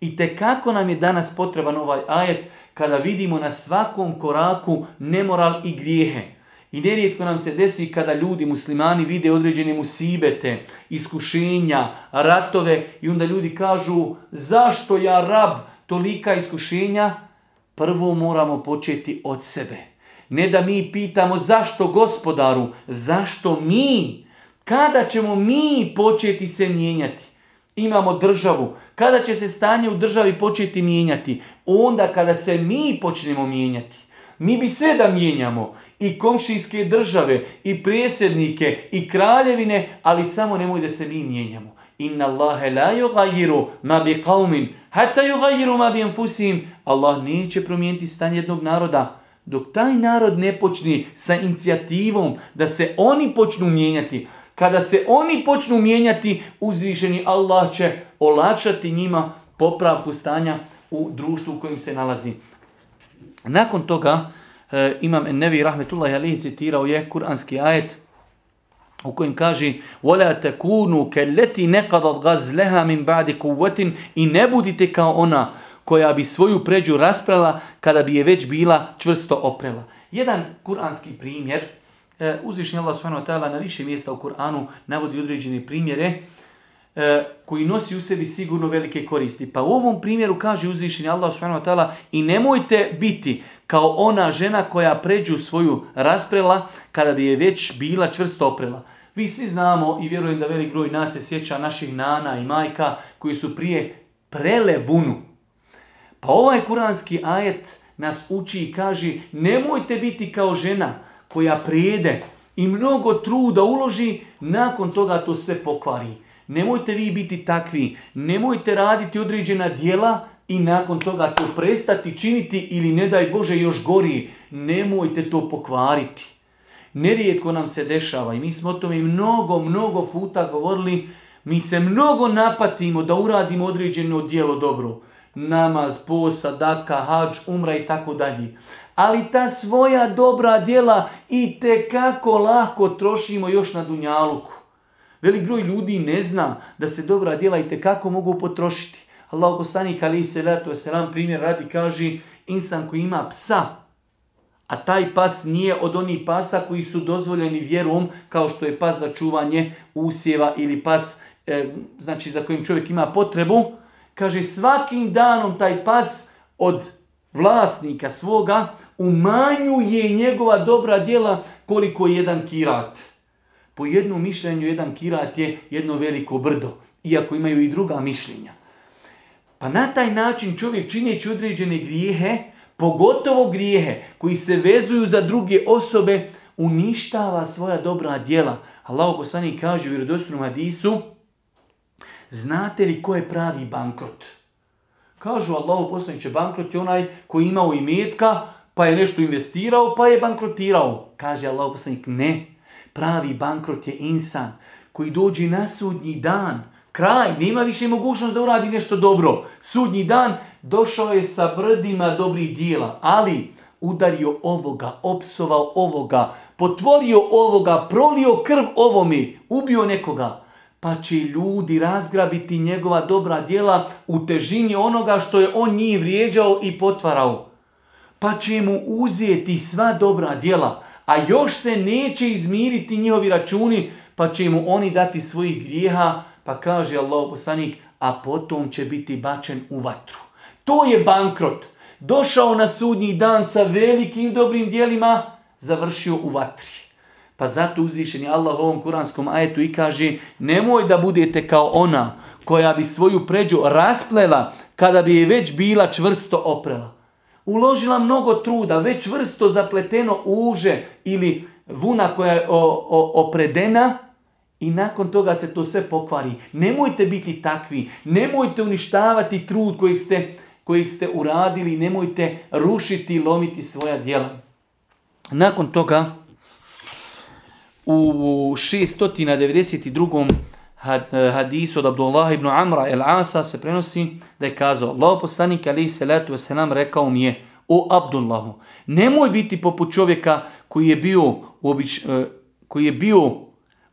S1: I te kako nam je danas potreban ovaj ajet kada vidimo na svakom koraku nemoral i grijehe. I nerijetko nam se desi kada ljudi, muslimani, vide određene musibete, iskušenja, ratove i onda ljudi kažu zašto ja rab tolika iskušenja? Prvo moramo početi od sebe. Ne da mi pitamo zašto gospodaru, zašto mi? Kada ćemo mi početi se mijenjati? Imamo državu. Kada će se stanje u državi početi mijenjati? Onda kada se mi počnemo mijenjati. Mi bi sve da mijenjamo. I komšijske države, i prijesednike, i kraljevine, ali samo nemoj da se mi mijenjamo. Inna Allahe la yugayiru ma bi qavmin, hatta yugayiru ma bi anfusihim. Allah neće promijeniti stanje jednog naroda dok taj narod ne počne sa inicijativom da se oni počnu mijenjati, kada se oni počnu mijenjati, uzvišeni Allah će olakšati njima popravku stanja u društvu u kojem se nalazi. Nakon toga, e, imam Nevi Rahmetullahi Alihi citirao je kuranski ajet u kojem kaže وَلَا تَكُونُوا كَلَّتِ نَقَضَتْ غَزْلَهَا مِنْ بَعْدِ قُوَّةٍ I ne budite kao ona koja bi svoju pređu rasprala kada bi je već bila čvrsto oprela. Jedan kuranski primjer, e, uzvišnji Allah subhanahu na više mjesta u Kur'anu navodi određene primjere e, koji nosi u sebi sigurno velike koristi. Pa u ovom primjeru kaže uzvišnji Allah subhanahu i nemojte biti kao ona žena koja pređu svoju rasprela kada bi je već bila čvrsto oprela. Vi svi znamo i vjerujem da velik broj nas se sjeća naših nana i majka koji su prije prele vunu. Pa ovaj kuranski ajet nas uči i kaže nemojte biti kao žena koja prijede i mnogo truda uloži, nakon toga to sve pokvari. Nemojte vi biti takvi, nemojte raditi određena dijela i nakon toga to prestati činiti ili ne daj Bože još gori, nemojte to pokvariti. Nerijetko nam se dešava i mi smo o tome mnogo, mnogo puta govorili, mi se mnogo napatimo da uradimo određeno dijelo dobro namaz, post, sadaka, hađ, umra i tako dalje. Ali ta svoja dobra djela i te kako lako trošimo još na dunjaluku. Velik broj ljudi ne zna da se dobra djela i te kako mogu potrošiti. Allah poslanik ali se letu selam primjer radi kaže insan koji ima psa, a taj pas nije od onih pasa koji su dozvoljeni vjerom kao što je pas za čuvanje usjeva ili pas e, znači za kojim čovjek ima potrebu, Kaže, svakim danom taj pas od vlasnika svoga umanjuje njegova dobra djela koliko je jedan kirat. Po jednom mišljenju jedan kirat je jedno veliko brdo, iako imaju i druga mišljenja. Pa na taj način čovjek čineći određene grijehe, pogotovo grijehe koji se vezuju za druge osobe, uništava svoja dobra djela. Allah poslanik kaže u vjerodostojnom hadisu, Znate li ko je pravi bankrot? Kažu Allahu poslaniče, bankrot je onaj koji imao imetka, pa je nešto investirao, pa je bankrotirao. Kaže Allahu poslanik, ne. Pravi bankrot je insan koji dođe na sudnji dan, kraj, nema više mogućnost da uradi nešto dobro. Sudnji dan došao je sa brdima dobrih dijela, ali udario ovoga, opsovao ovoga, potvorio ovoga, prolio krv ovome, ubio nekoga pa će ljudi razgrabiti njegova dobra djela u težini onoga što je on njih vrijeđao i potvarao. Pa će mu uzeti sva dobra djela, a još se neće izmiriti njihovi računi, pa će mu oni dati svojih grijeha, pa kaže Allah poslanik, a potom će biti bačen u vatru. To je bankrot. Došao na sudnji dan sa velikim dobrim djelima, završio u vatri. Pa zato uzvišen Allah u ovom kuranskom ajetu i kaže nemoj da budete kao ona koja bi svoju pređu rasplela kada bi je već bila čvrsto oprela. Uložila mnogo truda, već čvrsto zapleteno uže ili vuna koja je opredena i nakon toga se to sve pokvari. Nemojte biti takvi, nemojte uništavati trud kojeg ste, kojeg ste uradili, nemojte rušiti i lomiti svoja djela. Nakon toga u 692. e, hadisu od Abdullah ibn Amra el Asa se prenosi da je kazao Allah poslanik ali salatu wasalam rekao mi je o Abdullahu nemoj biti poput čovjeka koji je bio u, obič, e, koji je bio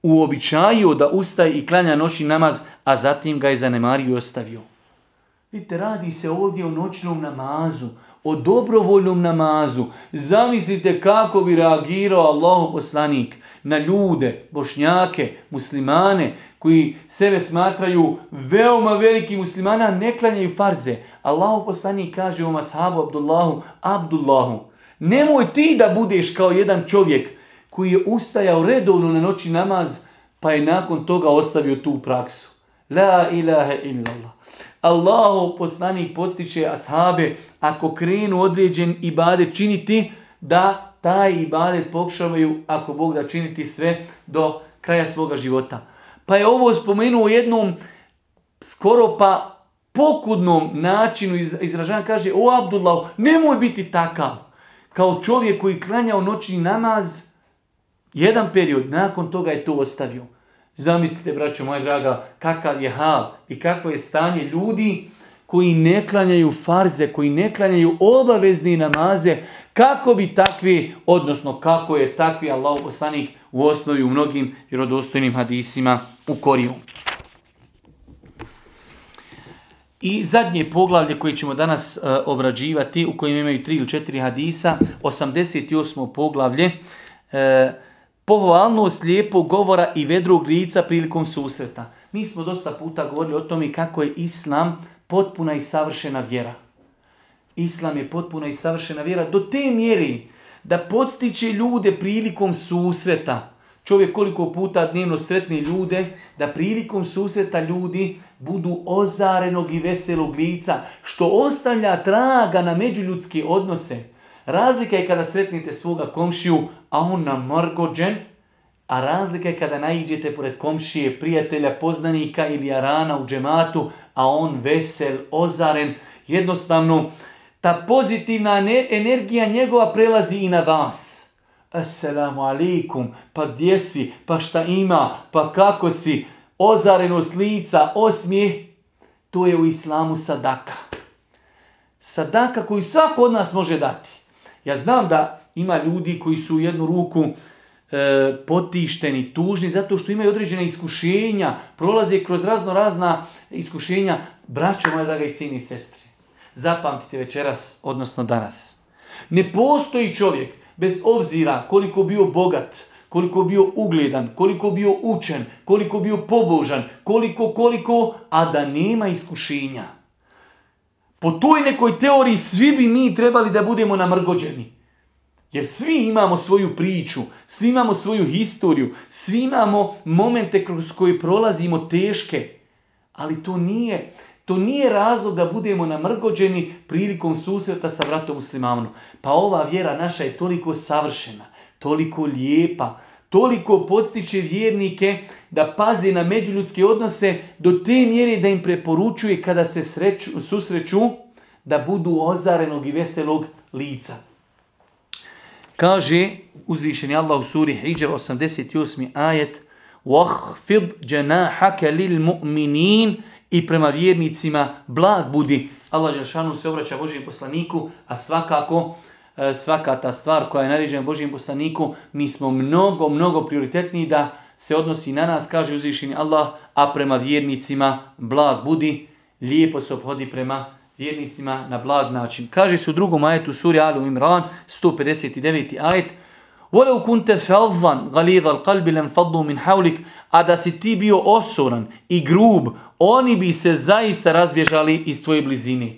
S1: u običaju da ustaje i klanja noćni namaz, a zatim ga je zanemario i ostavio. Vidite, radi se ovdje o noćnom namazu, o dobrovoljnom namazu. Zamislite kako bi reagirao Allah poslanik na ljude, bošnjake, muslimane, koji sebe smatraju veoma veliki muslimana, ne klanjaju farze. Allah poslanik kaže u ashabu Abdullahu, Abdullahu, nemoj ti da budeš kao jedan čovjek koji je ustajao redovno na noći namaz, pa je nakon toga ostavio tu praksu. La ilaha illallah. Allahu poslanik postiče ashabe ako krenu određen ibadet činiti, da taj ibadet pokušavaju, ako Bog da činiti sve do kraja svoga života. Pa je ovo spomenuo u jednom skoro pa pokudnom načinu izražavanja. Kaže, o Abdullah, nemoj biti takav. Kao čovjek koji klanja u noćni namaz, jedan period, nakon toga je to ostavio. Zamislite, braćo moja draga, kakav je hal i kakvo je stanje ljudi koji ne klanjaju farze, koji ne klanjaju obavezni namaze, kako bi takvi, odnosno kako je takvi Allah poslanik u osnovi u mnogim vjerodostojnim hadisima u koriju. I zadnje poglavlje koje ćemo danas uh, obrađivati, u kojem imaju tri ili četiri hadisa, 88. poglavlje, uh, pohvalnost lijepog govora i vedrog lica prilikom susreta. Mi smo dosta puta govorili o tome kako je Islam potpuna i savršena vjera. Islam je potpuna i savršena vjera do te mjeri da podstiče ljude prilikom susreta. Čovjek koliko puta dnevno sretni ljude, da prilikom susreta ljudi budu ozarenog i veselog lica, što ostavlja traga na međuljudske odnose. Razlika je kada sretnite svoga komšiju, a on namrgođen, a razlika je kada naiđete pored komšije, prijatelja, poznanika ili arana u džematu, a on vesel, ozaren, jednostavno ta pozitivna energija njegova prelazi i na vas. Assalamu alaikum, pa gdje si, pa šta ima, pa kako si, ozarenost lica, osmijeh, to je u islamu sadaka. Sadaka koju svako od nas može dati. Ja znam da ima ljudi koji su u jednu ruku e, potišteni, tužni, zato što imaju određene iskušenja, prolaze kroz razno razna iskušenja. Braćo moja draga i cijeni sestri, zapamtite večeras, odnosno danas. Ne postoji čovjek, bez obzira koliko bio bogat, koliko bio ugledan, koliko bio učen, koliko bio pobožan, koliko, koliko, a da nema iskušenja. Po toj nekoj teoriji svi bi mi trebali da budemo namrgođeni. Jer svi imamo svoju priču, svi imamo svoju historiju, svi imamo momente kroz koje prolazimo teške. Ali to nije, to nije razlog da budemo namrgođeni prilikom susreta sa vratom muslimanom. Pa ova vjera naša je toliko savršena, toliko lijepa, toliko podstiče vjernike da paze na međuljudske odnose do te mjere da im preporučuje kada se sreću, susreću da budu ozarenog i veselog lica. Kaže uzvišeni Allah u suri Hijr 88. ajet وَحْفِضْ جَنَاحَكَ لِلْمُؤْمِنِينَ i prema vjernicima blag budi. Allah Đelšanu se obraća Božijem poslaniku, a svakako e, svaka ta stvar koja je naređena Božijem poslaniku, mi smo mnogo, mnogo prioritetniji da se odnosi na nas, kaže uzvišeni Allah, a prema vjernicima blag budi, lijepo se obhodi prema vjernicima na blag način. Kaže se u drugom ajetu suri Alu Imran, 159. ajet, وَلَوْ كُنْتَ فَضًّا غَلِيظَ الْقَلْبِ لَنْ فَضُّ مِنْ حَوْلِكَ A da si ti bio osoran i grub, oni bi se zaista razbježali iz tvoje blizine.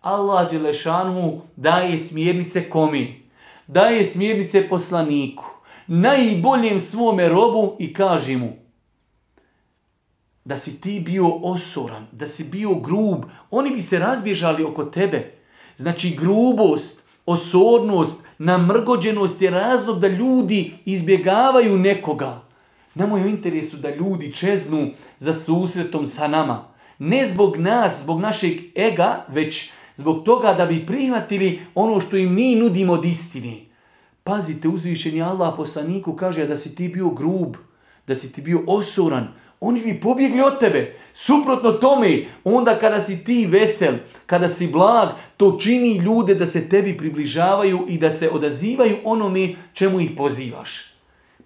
S1: Allah Đelešanu daje smjernice komi? Daje smjernice poslaniku, najboljem svome robu i kaže mu da si ti bio osoran, da si bio grub, oni bi se razbježali oko tebe. Znači grubost, osornost, namrgođenost je razlog da ljudi izbjegavaju nekoga. Nama je u interesu da ljudi čeznu za susretom sa nama. Ne zbog nas, zbog našeg ega, već zbog toga da bi prihvatili ono što im mi nudimo od istine. Pazite, uzvišeni Allah poslaniku kaže da si ti bio grub, da si ti bio osoran. Oni bi pobjegli od tebe. Suprotno tome, onda kada si ti vesel, kada si blag, to čini ljude da se tebi približavaju i da se odazivaju onome čemu ih pozivaš.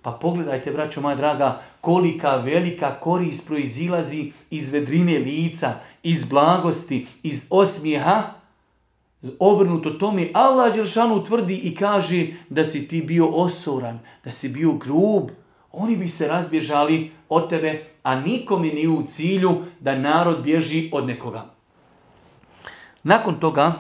S1: Pa pogledajte, braćo moja draga, kolika velika korist proizilazi iz vedrine lica, iz blagosti, iz osmijeha. Obrnuto tome, Allah Đelšanu tvrdi i kaže da si ti bio osoran, da si bio grub. Oni bi se razbježali od tebe, a nikome nije u cilju da narod bježi od nekoga. Nakon toga,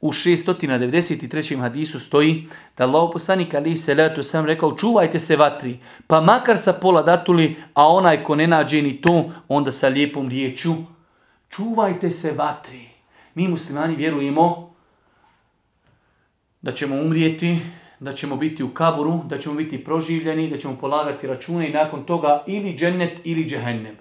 S1: u 693. hadisu stoji da Allah poslanik ali se sam rekao čuvajte se vatri, pa makar sa pola datuli, a onaj ko ne nađe ni to, onda sa lijepom riječu čuvajte se vatri. Mi muslimani vjerujemo da ćemo umrijeti, da ćemo biti u kaburu, da ćemo biti proživljeni, da ćemo polagati račune i nakon toga ili džennet ili džehennem.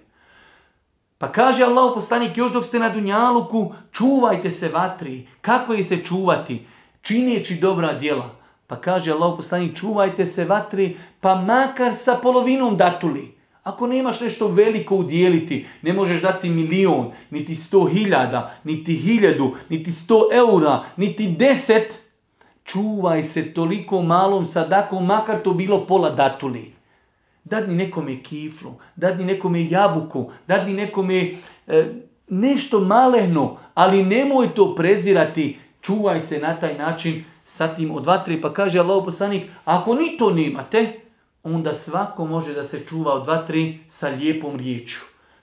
S1: Pa kaže Allah poslanik još dok ste na Dunjaluku, čuvajte se vatri. Kako je se čuvati? Čineći dobra djela. Pa kaže Allah poslanik, čuvajte se vatri, pa makar sa polovinom datuli. Ako nemaš nešto veliko udjeliti, ne možeš dati milion, niti sto hiljada, niti hiljadu, niti sto eura, niti deset, čuvaj se toliko malom sadakom, makar to bilo pola datuli. Dadni nekome kiflu, dadni nekome jabuku, dadni nekome e, nešto malehno, ali nemoj to prezirati, čuvaj se na taj način sa tim od vatre. Pa kaže Allah poslanik, ako ni to nemate, onda svako može da se čuva od vatre sa lijepom riječu.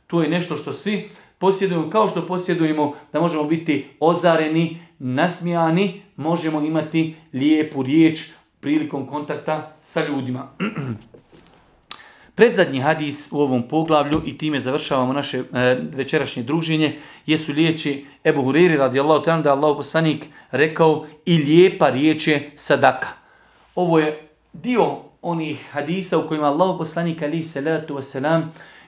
S1: To je nešto što svi posjedujemo, kao što posjedujemo da možemo biti ozareni, nasmijani, možemo imati lijepu riječ prilikom kontakta sa ljudima. Predzadnji hadis u ovom poglavlju i time završavamo naše e, večerašnje druženje jesu riječi Ebu Huriri radijallahu ta'ala da Allah poslanik rekao i lijepa riječ je sadaka. Ovo je dio onih hadisa u kojima Allah poslanik ali salatu wasalam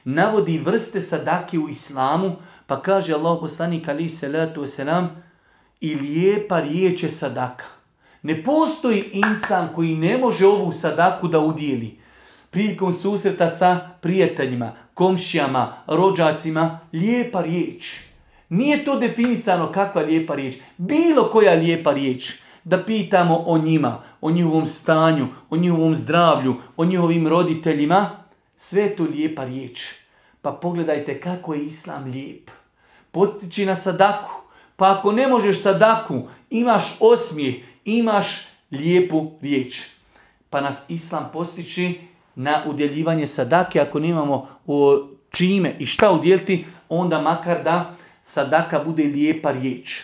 S1: navodi vrste sadake u islamu pa kaže Allah poslanik ali salatu wasalam i lijepa riječ je sadaka. Ne postoji insan koji ne može ovu sadaku da udijeli prilikom susreta sa prijateljima, komšijama, rođacima, lijepa riječ. Nije to definisano kakva lijepa riječ. Bilo koja lijepa riječ. Da pitamo o njima, o njihovom stanju, o njihovom zdravlju, o njihovim roditeljima. Sve to lijepa riječ. Pa pogledajte kako je Islam lijep. Podstiči na sadaku. Pa ako ne možeš sadaku, imaš osmijeh, imaš lijepu riječ. Pa nas Islam postiči na udjeljivanje sadake, ako nemamo o čime i šta udjeliti, onda makar da sadaka bude lijepa riječ.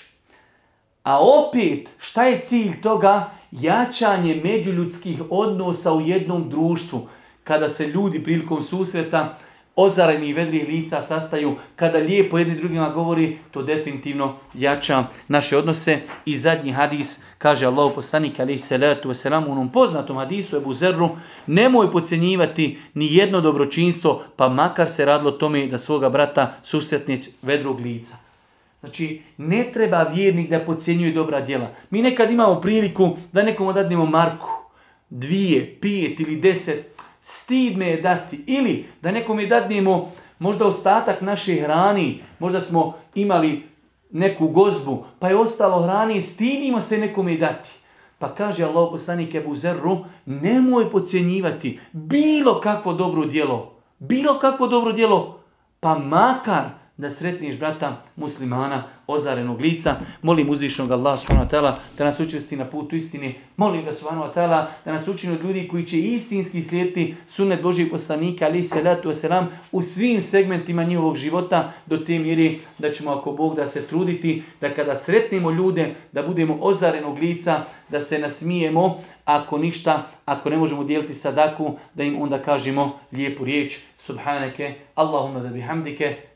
S1: A opet, šta je cilj toga? Jačanje međuljudskih odnosa u jednom društvu. Kada se ljudi prilikom susreta ozareni i vedrih lica sastaju, kada lijepo jedni drugima govori, to definitivno jača naše odnose. I zadnji hadis, kaže Allah poslanik alaihi salatu wasalam, u onom poznatom hadisu Ebu Zerru, nemoj pocijenjivati ni jedno dobročinstvo, pa makar se radilo tome da svoga brata susretne vedrog lica. Znači, ne treba vjernik da pocijenjuje dobra djela. Mi nekad imamo priliku da nekomu dadnemo marku, dvije, pijet ili deset, stid me je dati. Ili da nekome dadnemo možda ostatak naše hrani, možda smo imali neku gozbu, pa je ostalo hrani, stidimo se nekome dati. Pa kaže Allah poslanik Ebu Zerru, nemoj pocijenjivati bilo kakvo dobro djelo, bilo kakvo dobro djelo, pa makar da sretniješ brata muslimana ozarenog lica. Molim uzvišnog Allah subhanahu da nas učesti na putu istine. Molim ga subhanahu wa da nas učini od ljudi koji će istinski slijediti sunnet Božih poslanika ali salatu wasalam u svim segmentima njihovog života do te mjere da ćemo ako Bog da se truditi da kada sretnemo ljude da budemo ozarenog lica, da se nasmijemo, ako ništa, ako ne možemo dijeliti sadaku, da im onda kažemo lijepu riječ. Subhaneke, Allahumma da bihamdike,